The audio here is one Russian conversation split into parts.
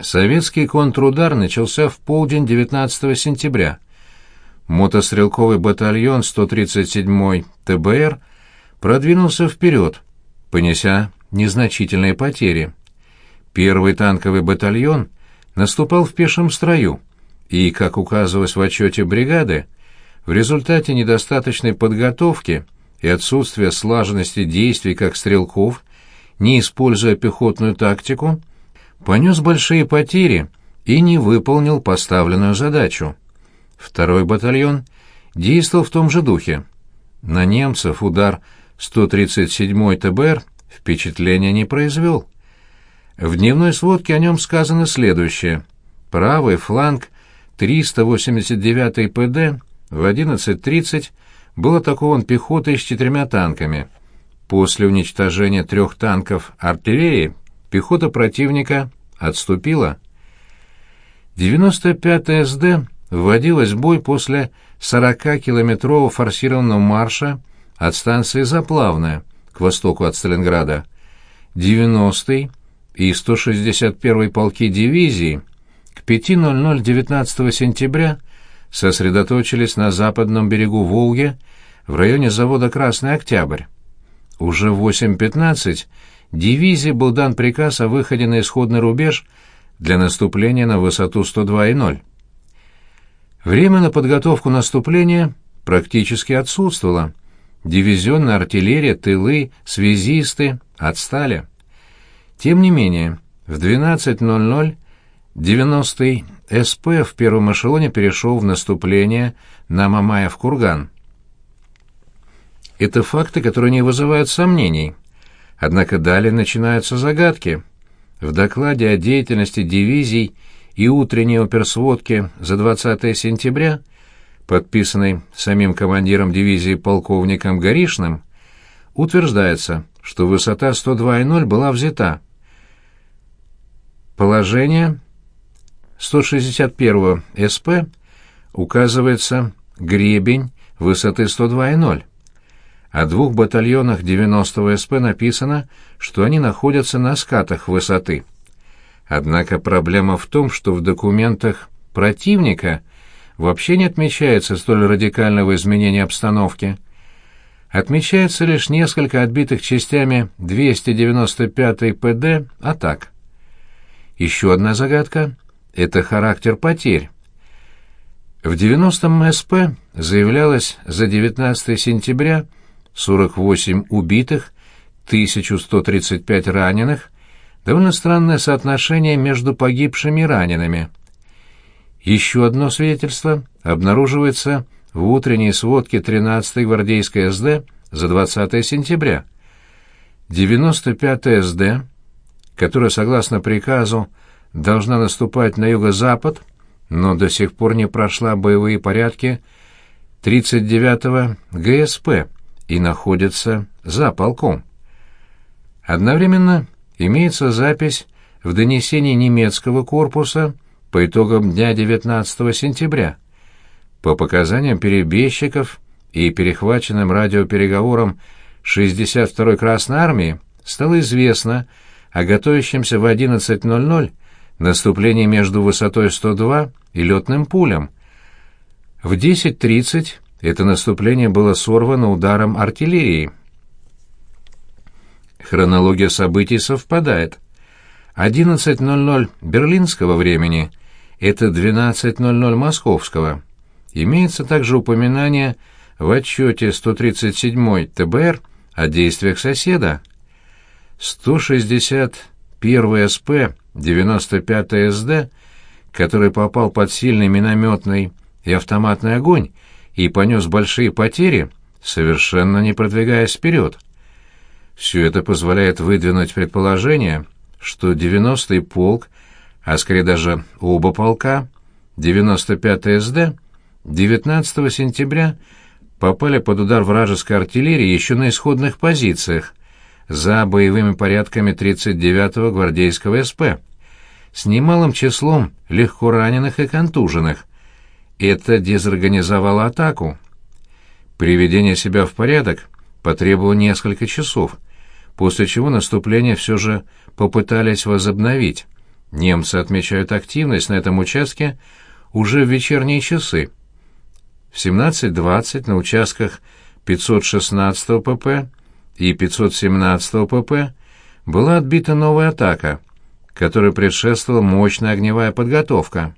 Советский контрудар начался в полдень 19 сентября. Мотострелковый батальон 137-й ТБР продвинулся вперед, понеся незначительные потери. Первый танковый батальон наступал в пешем строю, и, как указывалось в отчете бригады, в результате недостаточной подготовки и отсутствия слаженности действий как стрелков, не используя пехотную тактику, понес большие потери и не выполнил поставленную задачу. Второй батальон действовал в том же духе. На немцев удар 137-й ТБР впечатления не произвел. В дневной сводке о нем сказано следующее. Правый фланг 389-й ПД в 11.30 был атакован пехотой с четырьмя танками. После уничтожения трех танков артиллерии пехота противника отступила. 95-я СД вводилась в бой после 40-километрового форсированного марша от станции Заплавная к востоку от Сталинграда. 90-й и 161-й полки дивизии к 5.00 19 сентября сосредоточились на западном берегу Волги в районе завода «Красный Октябрь». Уже в 8.15 дивизии был дан приказ о выходе на исходный рубеж для наступления на высоту 102,0. Время на подготовку наступления практически отсутствовало. Дивизионная артиллерия, тылы, связисты отстали. Тем не менее, в 12.00 90-й СП в первом эшелоне перешел в наступление на Мамаев-Курган. Это факты, которые не вызывают сомнений. Однако далее начинаются загадки. В докладе о деятельности дивизий и утренней оперсводке за 20 сентября, подписанной самим командиром дивизии полковником Горишным, утверждается, что высота 102,0 была взята. Положение 161 СП указывается гребень высоты 102,0. О двух батальонах 90-го СП написано, что они находятся на скатах высоты. Однако проблема в том, что в документах противника вообще не отмечается столь радикального изменения обстановки. Отмечается лишь несколько отбитых частями 295-й ПД атак. Еще одна загадка — это характер потерь. В 90-м СП заявлялось за 19 сентября 48 убитых, 1135 раненых, довольно странное соотношение между погибшими и ранеными. Еще одно свидетельство обнаруживается в утренней сводке 13-й гвардейской СД за 20 сентября. 95-я СД, которая, согласно приказу, должна наступать на юго-запад, но до сих пор не прошла боевые порядки 39-го ГСП, и находится за полком. Одновременно имеется запись в донесении немецкого корпуса по итогам дня 19 сентября. По показаниям перебежчиков и перехваченным радиопереговорам 62-й Красной Армии стало известно о готовящемся в 11.00 наступлении между высотой 102 и летным пулем. В 10.30 это наступление было сорвано ударом артиллерии. Хронология событий совпадает. 11.00 берлинского времени — это 12.00 московского. Имеется также упоминание в отчете 137-й ТБР о действиях соседа. 161 СП, 95 СД, который попал под сильный минометный и автоматный огонь, и понес большие потери, совершенно не продвигаясь вперед. Все это позволяет выдвинуть предположение, что 90-й полк, а скорее даже оба полка, 95-й СД, 19 сентября попали под удар вражеской артиллерии еще на исходных позициях, за боевыми порядками 39-го гвардейского СП, с немалым числом легко раненых и контуженных, это дезорганизовало атаку. Приведение себя в порядок потребовало несколько часов, после чего наступление все же попытались возобновить. Немцы отмечают активность на этом участке уже в вечерние часы. В 17.20 на участках 516 ПП и 517 ПП была отбита новая атака, которой предшествовала мощная огневая подготовка.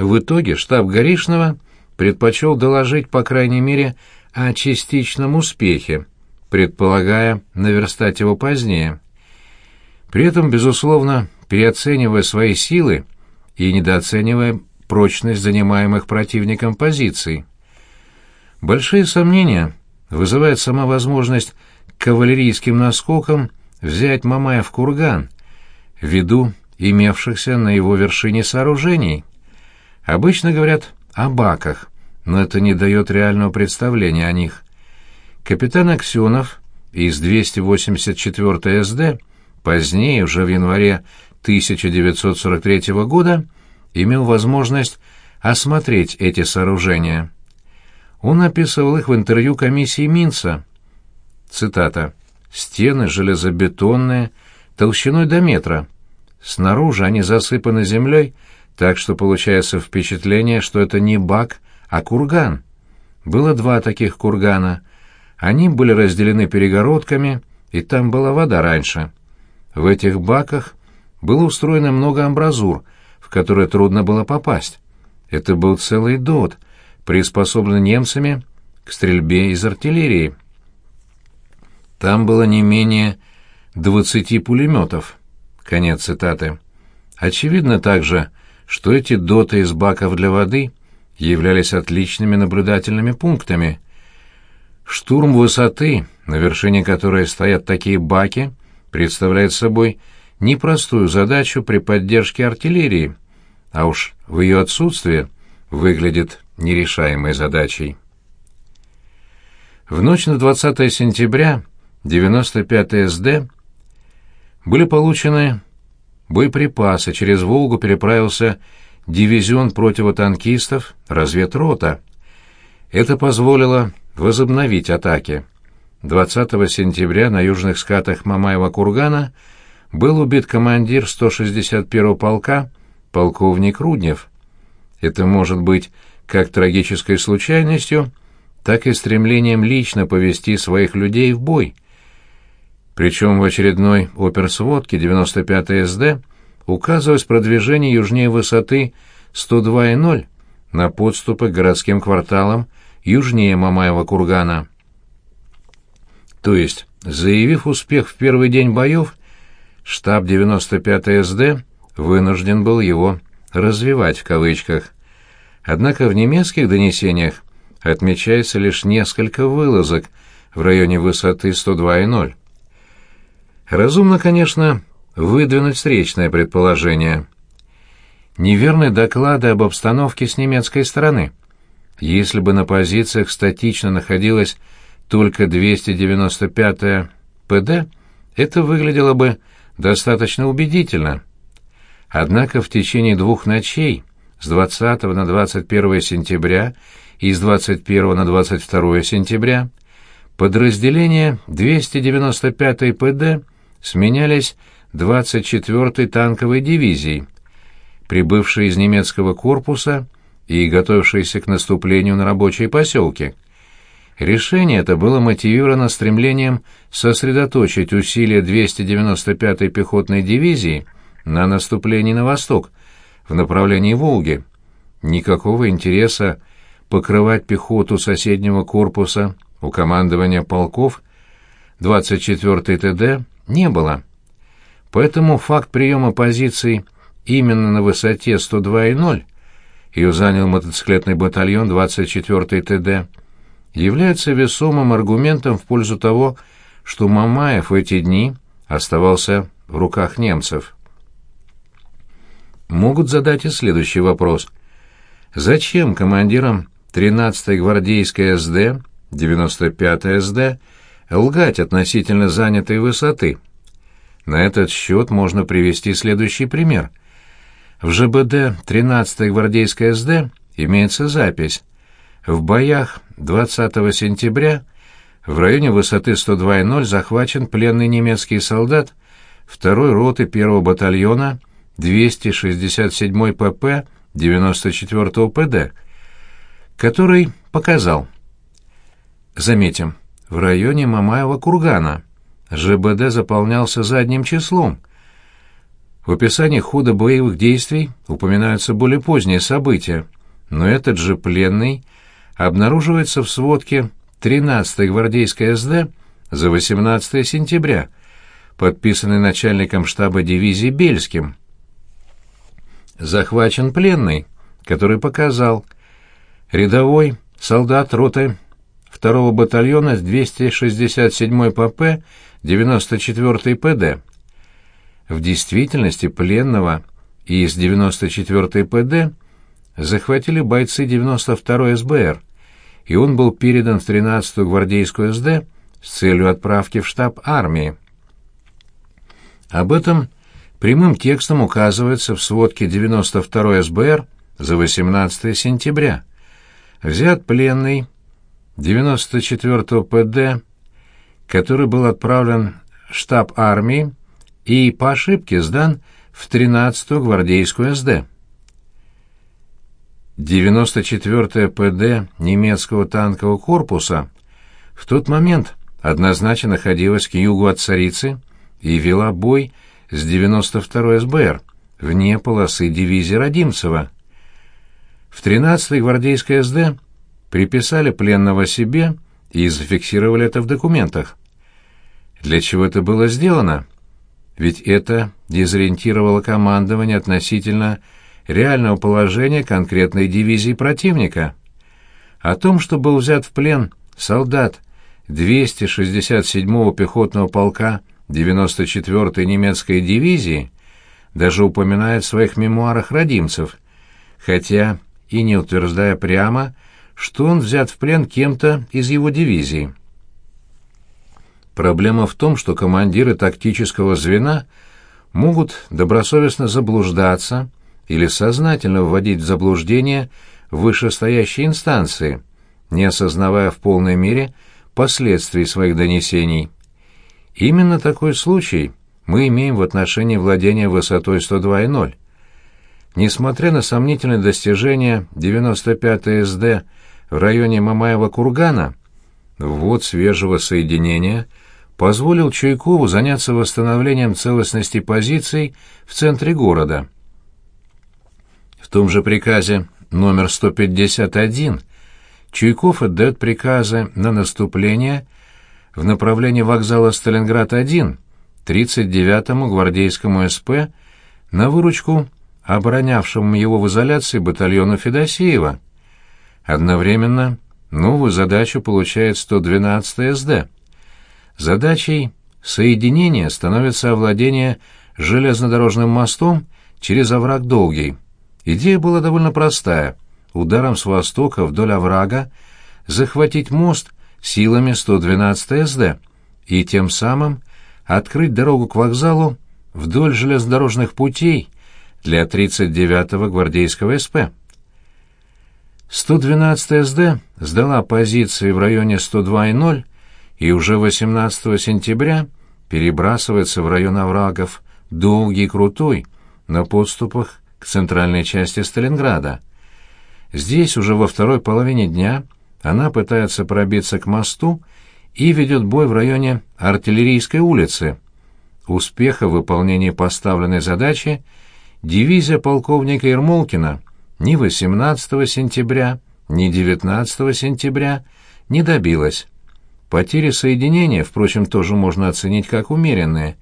В итоге штаб Горишного предпочел доложить, по крайней мере, о частичном успехе, предполагая наверстать его позднее. При этом, безусловно, переоценивая свои силы и недооценивая прочность занимаемых противником позиций. Большие сомнения вызывает сама возможность кавалерийским наскоком взять Мамаев курган, ввиду имевшихся на его вершине сооружений. Обычно говорят о баках, но это не дает реального представления о них. Капитан Аксенов из 284 СД позднее, уже в январе 1943 года, имел возможность осмотреть эти сооружения. Он описывал их в интервью комиссии Минца. Цитата. «Стены железобетонные, толщиной до метра. Снаружи они засыпаны землей, так что получается впечатление, что это не бак, а курган. Было два таких кургана. Они были разделены перегородками, и там была вода раньше. В этих баках было устроено много амбразур, в которые трудно было попасть. Это был целый дот, приспособленный немцами к стрельбе из артиллерии. Там было не менее двадцати пулеметов. Конец цитаты. Очевидно также, что эти доты из баков для воды являлись отличными наблюдательными пунктами. Штурм высоты, на вершине которой стоят такие баки, представляет собой непростую задачу при поддержке артиллерии, а уж в ее отсутствие выглядит нерешаемой задачей. В ночь на 20 сентября 95 СД были получены боеприпасы, через Волгу переправился дивизион противотанкистов, разведрота. Это позволило возобновить атаки. 20 сентября на южных скатах Мамаева кургана был убит командир 161-го полка полковник Руднев. Это может быть как трагической случайностью, так и стремлением лично повести своих людей в бой. Причем в очередной оперсводке 95 СД указывалось продвижение южнее высоты 102,0 на подступы к городским кварталам южнее Мамаева кургана. То есть, заявив успех в первый день боев, штаб 95 СД вынужден был его «развивать» в кавычках. Однако в немецких донесениях отмечается лишь несколько вылазок в районе высоты 102,0. Разумно, конечно, выдвинуть встречное предположение. Неверны доклады об обстановке с немецкой стороны. Если бы на позициях статично находилась только 295-я ПД, это выглядело бы достаточно убедительно. Однако в течение двух ночей, с 20 на 21 сентября и с 21 на 22 сентября, подразделения 295-й ПД сменялись 24-й танковой дивизией, прибывшей из немецкого корпуса и готовившейся к наступлению на рабочие поселки – Решение это было мотивировано стремлением сосредоточить усилия 295-й пехотной дивизии на наступлении на восток, в направлении Волги. Никакого интереса покрывать пехоту соседнего корпуса у командования полков 24-й ТД не было. Поэтому факт приема позиций именно на высоте 102,0 ее занял мотоциклетный батальон 24-й ТД является весомым аргументом в пользу того, что Мамаев в эти дни оставался в руках немцев. Могут задать и следующий вопрос. Зачем командирам 13-й гвардейской СД, 95-й СД, лгать относительно занятой высоты? На этот счет можно привести следующий пример. В ЖБД 13-й гвардейской СД имеется запись. В боях 20 сентября в районе высоты 102,0 захвачен пленный немецкий солдат второй роты первого батальона 267 ПП 94 ПД, который показал. Заметим, в районе Мамаева кургана ЖБД заполнялся задним числом. В описании хода боевых действий упоминаются более поздние события, но этот же пленный обнаруживается в сводке 13-й гвардейской СД за 18 сентября, подписанной начальником штаба дивизии Бельским. Захвачен пленный, который показал рядовой солдат роты 2-го батальона с 267-й ПП 94-й ПД. В действительности пленного из 94-й ПД захватили бойцы 92-й СБР, и он был передан в 13-ю гвардейскую СД с целью отправки в штаб армии. Об этом прямым текстом указывается в сводке 92-й СБР за 18 сентября. Взят пленный 94-го ПД, который был отправлен в штаб армии и по ошибке сдан в 13-ю гвардейскую СД. 94-я ПД немецкого танкового корпуса в тот момент однозначно находилась к югу от Царицы и вела бой с 92-й СБР вне полосы дивизии Родимцева. В 13-й гвардейской СД приписали пленного себе и зафиксировали это в документах. Для чего это было сделано? Ведь это дезориентировало командование относительно реального положения конкретной дивизии противника. О том, что был взят в плен солдат 267-го пехотного полка 94-й немецкой дивизии, даже упоминает в своих мемуарах родимцев, хотя и не утверждая прямо, что он взят в плен кем-то из его дивизии. Проблема в том, что командиры тактического звена могут добросовестно заблуждаться или сознательно вводить в заблуждение вышестоящие инстанции, не осознавая в полной мере последствий своих донесений. Именно такой случай мы имеем в отношении владения высотой 102,0. Несмотря на сомнительные достижения 95 СД в районе Мамаева кургана, ввод свежего соединения позволил Чуйкову заняться восстановлением целостности позиций в центре города. В том же приказе номер 151 Чуйков отдает приказы на наступление в направлении вокзала Сталинград-1 39-му гвардейскому СП на выручку оборонявшему его в изоляции батальону Федосеева. Одновременно новую задачу получает 112 СД. Задачей соединения становится овладение железнодорожным мостом через овраг Долгий. Идея была довольно простая — ударом с востока вдоль оврага захватить мост силами 112 СД и тем самым открыть дорогу к вокзалу вдоль железнодорожных путей для 39-го гвардейского СП. 112 СД сдала позиции в районе 102,0 и уже 18 сентября перебрасывается в район оврагов Долгий Крутой на подступах к центральной части Сталинграда. Здесь уже во второй половине дня она пытается пробиться к мосту и ведет бой в районе Артиллерийской улицы. Успеха в выполнении поставленной задачи дивизия полковника Ермолкина ни 18 сентября, ни 19 сентября не добилась. Потери соединения, впрочем, тоже можно оценить как умеренные.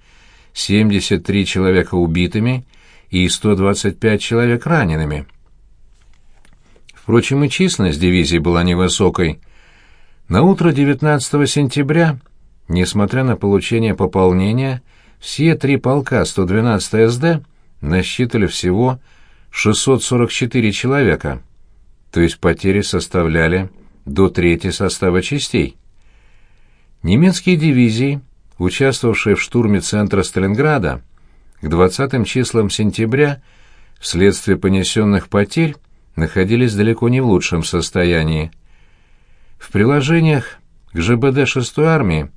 73 человека убитыми и 125 человек ранеными. Впрочем, и численность дивизии была невысокой. На утро 19 сентября, несмотря на получение пополнения, все три полка 112 СД насчитали всего 644 человека, то есть потери составляли до трети состава частей. Немецкие дивизии, участвовавшие в штурме центра Сталинграда, к 20 числам сентября вследствие понесенных потерь находились далеко не в лучшем состоянии. В приложениях к ЖБД 6-й армии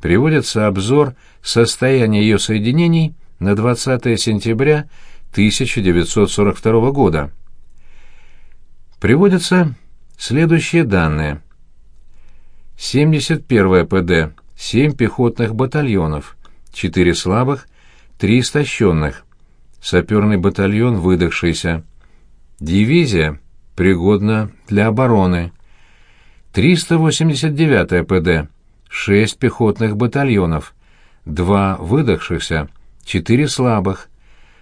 приводится обзор состояния ее соединений на 20 сентября 1942 года. Приводятся следующие данные. 71 ПД, 7 пехотных батальонов, 4 слабых, 3 истощенных, саперный батальон выдохшийся, дивизия пригодна для обороны, 389 ПД, 6 пехотных батальонов, 2 выдохшихся, 4 слабых,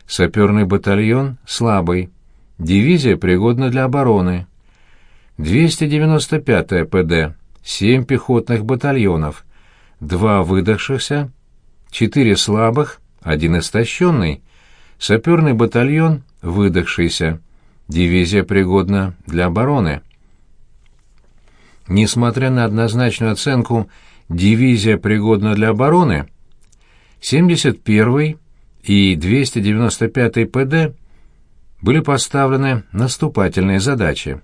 саперный батальон слабый, дивизия пригодна для обороны, 295 ПД, 7 пехотных батальонов, 2 выдохшихся, 4 слабых, 1 истощенный, саперный батальон выдохшийся, дивизия пригодна для обороны. Несмотря на однозначную оценку «дивизия пригодна для обороны», 71 и 295 ПД были поставлены наступательные задачи.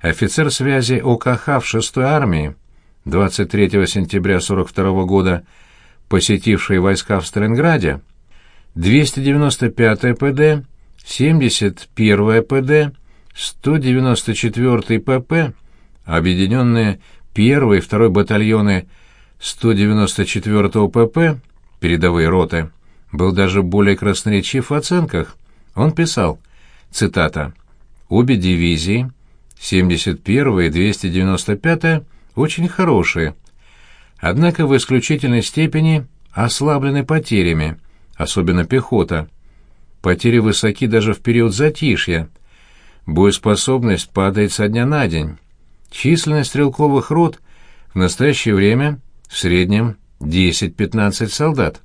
Офицер связи ОКХ в 6-й армии, 23 сентября 42 года посетивший войска в Сталинграде, 295 ПД, 71 ПД, 194 ПП, объединенные 1 и 2 батальоны 194 ПП, передовые роты, был даже более красноречив в оценках. Он писал, цитата, «Обе дивизии, 71 и 295 очень хорошие, однако в исключительной степени ослаблены потерями, особенно пехота. Потери высоки даже в период затишья. Боеспособность падает со дня на день. Численность стрелковых рот в настоящее время в среднем 10-15 солдат.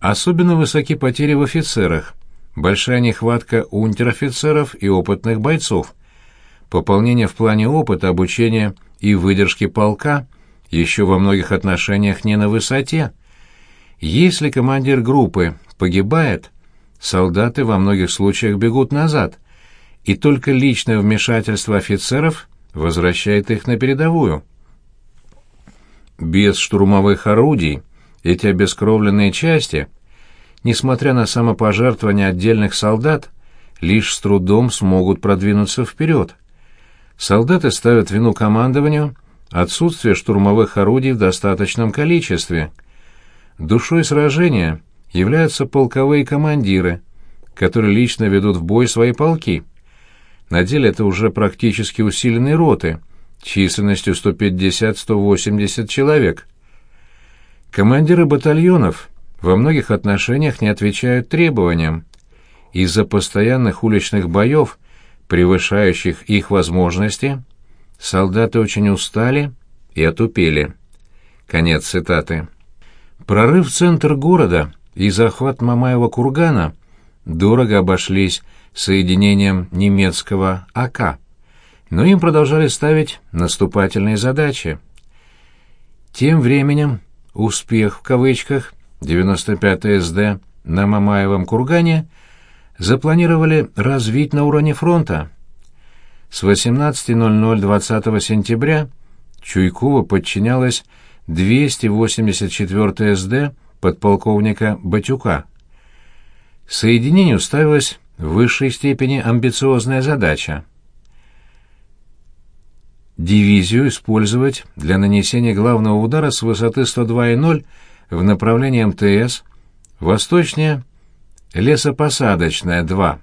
Особенно высоки потери в офицерах, большая нехватка унтер-офицеров и опытных бойцов. Пополнение в плане опыта, обучения и выдержки полка еще во многих отношениях не на высоте. Если командир группы погибает, солдаты во многих случаях бегут назад, и только личное вмешательство офицеров возвращает их на передовую. Без штурмовых орудий эти обескровленные части, несмотря на самопожертвование отдельных солдат, лишь с трудом смогут продвинуться вперед. Солдаты ставят вину командованию отсутствие штурмовых орудий в достаточном количестве. Душой сражения являются полковые командиры, которые лично ведут в бой свои полки. На деле это уже практически усиленные роты, численностью 150-180 человек. Командиры батальонов во многих отношениях не отвечают требованиям. Из-за постоянных уличных боев, превышающих их возможности, солдаты очень устали и отупели. Конец цитаты. Прорыв в центр города и захват Мамаева кургана дорого обошлись соединением немецкого АК, но им продолжали ставить наступательные задачи. Тем временем «успех» в кавычках 95 СД на Мамаевом кургане запланировали развить на уровне фронта. С 18.00 20 сентября Чуйкова подчинялась 284 СД подполковника Батюка. Соединению ставилась в высшей степени амбициозная задача. Дивизию использовать для нанесения главного удара с высоты 102,0 в направлении МТС, восточнее лесопосадочная 2.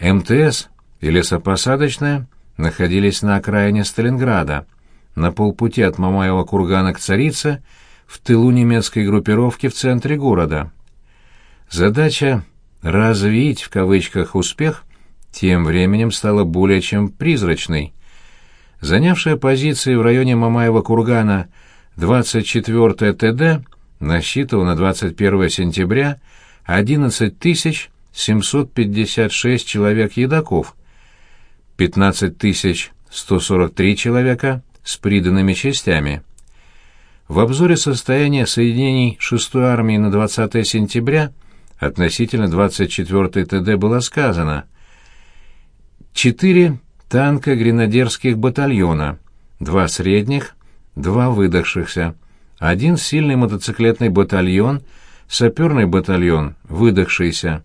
МТС и лесопосадочная находились на окраине Сталинграда, на полпути от Мамаева кургана к Царице, в тылу немецкой группировки в центре города. Задача «развить» в кавычках успех тем временем стала более чем призрачной занявшая позиции в районе Мамаева-Кургана 24-е ТД, насчитывала на 21 сентября 11 756 человек едаков, 15 143 человека с приданными частями. В обзоре состояния соединений 6-й армии на 20 сентября относительно 24-й ТД было сказано 4 танка гренадерских батальона, два средних, два выдохшихся, один сильный мотоциклетный батальон, саперный батальон, выдохшийся.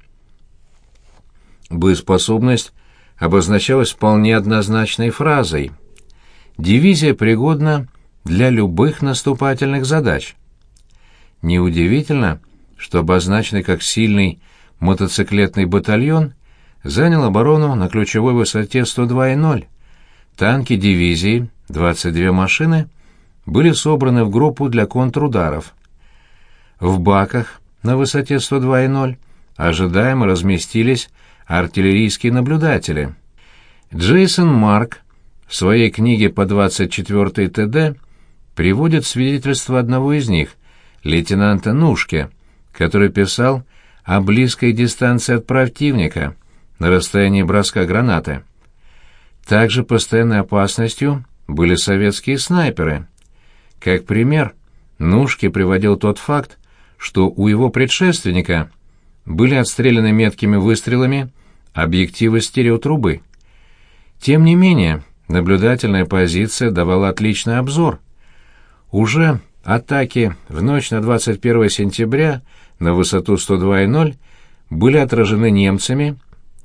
Боеспособность обозначалась вполне однозначной фразой. Дивизия пригодна для любых наступательных задач. Неудивительно, что обозначенный как сильный мотоциклетный батальон – занял оборону на ключевой высоте 102,0. Танки дивизии, 22 машины, были собраны в группу для контрударов. В баках на высоте 102,0 ожидаемо разместились артиллерийские наблюдатели. Джейсон Марк в своей книге по 24 ТД приводит свидетельство одного из них, лейтенанта Нушке, который писал о близкой дистанции от противника на расстоянии броска гранаты. Также постоянной опасностью были советские снайперы. Как пример, Нушке приводил тот факт, что у его предшественника были отстреляны меткими выстрелами объективы стереотрубы. Тем не менее, наблюдательная позиция давала отличный обзор. Уже атаки в ночь на 21 сентября на высоту 102,0 были отражены немцами,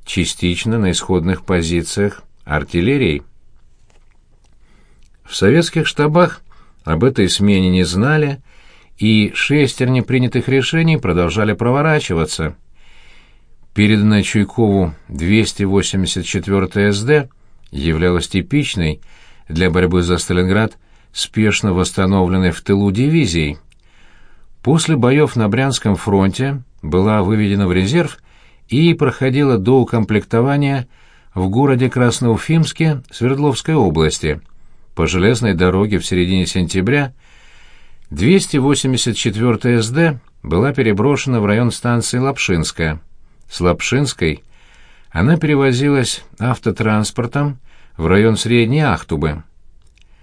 частично на исходных позициях артиллерии. В советских штабах об этой смене не знали, и шестерни принятых решений продолжали проворачиваться. Переданная Чуйкову 284 СД являлась типичной для борьбы за Сталинград спешно восстановленной в тылу дивизией. После боев на Брянском фронте была выведена в резерв и проходила до укомплектования в городе Красноуфимске Свердловской области. По железной дороге в середине сентября 284 СД была переброшена в район станции Лапшинская. С Лапшинской она перевозилась автотранспортом в район Средней Ахтубы.